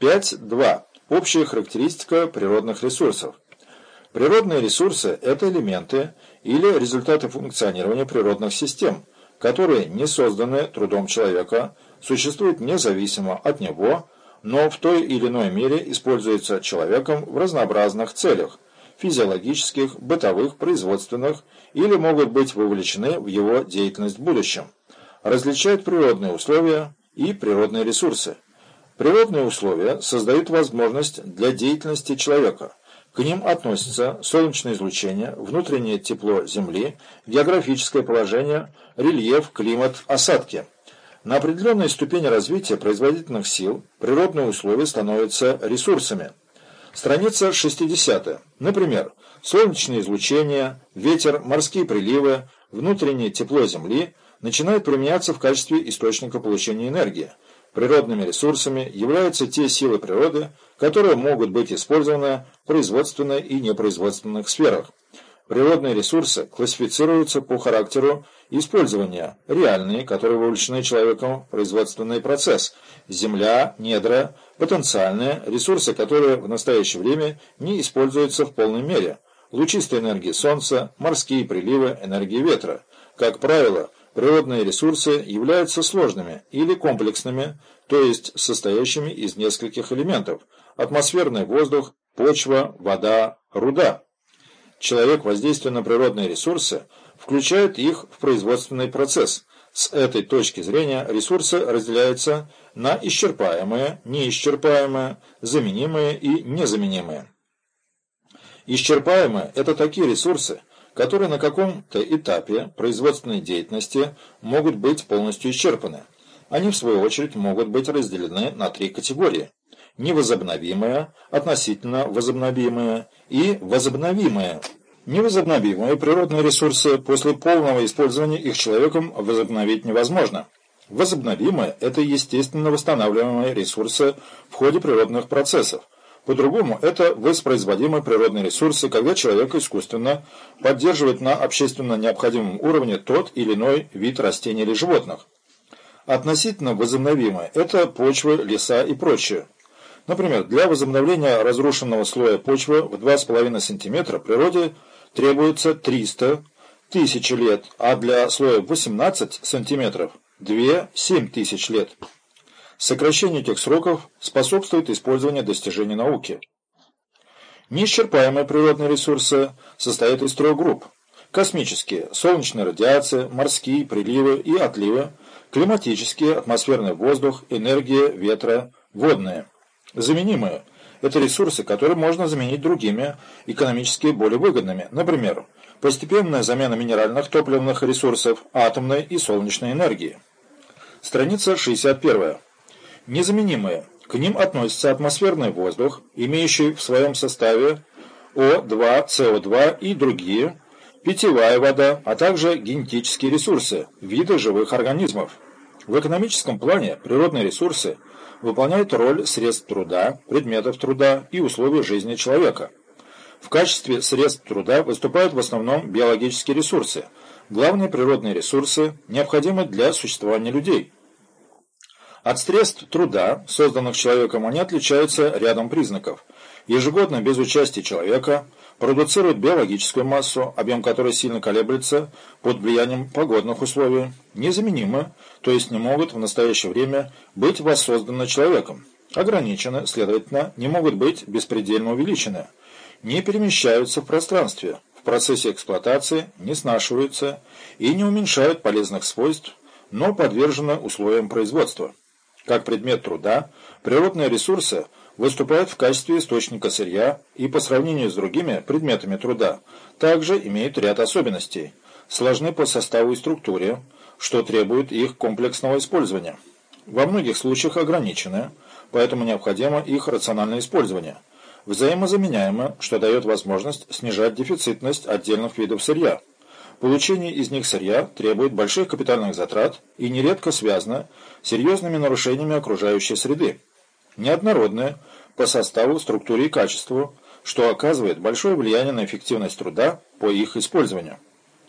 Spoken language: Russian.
5.2. Общая характеристика природных ресурсов. Природные ресурсы – это элементы или результаты функционирования природных систем, которые не созданы трудом человека, существуют независимо от него, но в той или иной мере используются человеком в разнообразных целях – физиологических, бытовых, производственных или могут быть вовлечены в его деятельность в будущем. Различают природные условия и природные ресурсы. Природные условия создают возможность для деятельности человека. К ним относятся солнечное излучение, внутреннее тепло Земли, географическое положение, рельеф, климат, осадки. На определенной ступени развития производительных сил природные условия становятся ресурсами. Страница 60. Например, солнечное излучение, ветер, морские приливы, внутреннее тепло Земли начинают применяться в качестве источника получения энергии. Природными ресурсами являются те силы природы, которые могут быть использованы в производственной и непроизводственных сферах. Природные ресурсы классифицируются по характеру использования. Реальные, которые вовлечены человеком в производственный процесс. Земля, недра, потенциальные, ресурсы, которые в настоящее время не используются в полной мере. Лучистая энергия Солнца, морские приливы, энергия ветра. Как правило, природные ресурсы являются сложными или комплексными, то есть состоящими из нескольких элементов – атмосферный воздух, почва, вода, руда. Человек, воздействуя на природные ресурсы, включает их в производственный процесс. С этой точки зрения ресурсы разделяются на исчерпаемые, неисчерпаемые, заменимые и незаменимые. Исчерпаемые – это такие ресурсы, которые на каком-то этапе производственной деятельности могут быть полностью исчерпаны. Они, в свою очередь, могут быть разделены на три категории – невозобновимые, относительно возобновимые и возобновимые. Невозобновимые природные ресурсы после полного использования их человеком возобновить невозможно. Возобновимые – это естественно восстанавливаемые ресурсы в ходе природных процессов – по-другому, это воспроизводимые природные ресурсы, когда человек искусственно поддерживает на общественно необходимом уровне тот или иной вид растений или животных. Относительно возобновимые – это почвы, леса и прочее. Например, для возобновления разрушенного слоя почвы в 2,5 см природе требуется 300 тысяч лет, а для слоя 18 см – 2-7 тысяч лет. Сокращению этих сроков способствует использование достижений науки. Неисчерпаемые природные ресурсы состоят из трех групп. Космические – солнечная радиация, морские приливы и отливы, климатические – атмосферный воздух, энергия ветра, водные. Заменимые – это ресурсы, которые можно заменить другими, экономически более выгодными. Например, постепенная замена минеральных топливных ресурсов, атомной и солнечной энергии. Страница 61. Незаменимые. К ним относятся атмосферный воздух, имеющий в своем составе О2, СО2 и другие, питьевая вода, а также генетические ресурсы, виды живых организмов. В экономическом плане природные ресурсы выполняют роль средств труда, предметов труда и условий жизни человека. В качестве средств труда выступают в основном биологические ресурсы, главные природные ресурсы, необходимые для существования людей – от средств труда, созданных человеком, они отличаются рядом признаков. Ежегодно, без участия человека, продуцируют биологическую массу, объем которой сильно колеблется под влиянием погодных условий, незаменимы, то есть не могут в настоящее время быть воссозданы человеком, ограничены, следовательно, не могут быть беспредельно увеличены, не перемещаются в пространстве, в процессе эксплуатации не снашиваются и не уменьшают полезных свойств, но подвержены условиям производства. Как предмет труда, природные ресурсы выступают в качестве источника сырья и по сравнению с другими предметами труда также имеют ряд особенностей, сложны по составу и структуре, что требует их комплексного использования. Во многих случаях ограничены, поэтому необходимо их рациональное использование. Взаимозаменяемы, что дает возможность снижать дефицитность отдельных видов сырья. Получение из них сырья требует больших капитальных затрат и нередко связано с серьезными нарушениями окружающей среды. Неоднородное по составу, структуре и качеству, что оказывает большое влияние на эффективность труда по их использованию.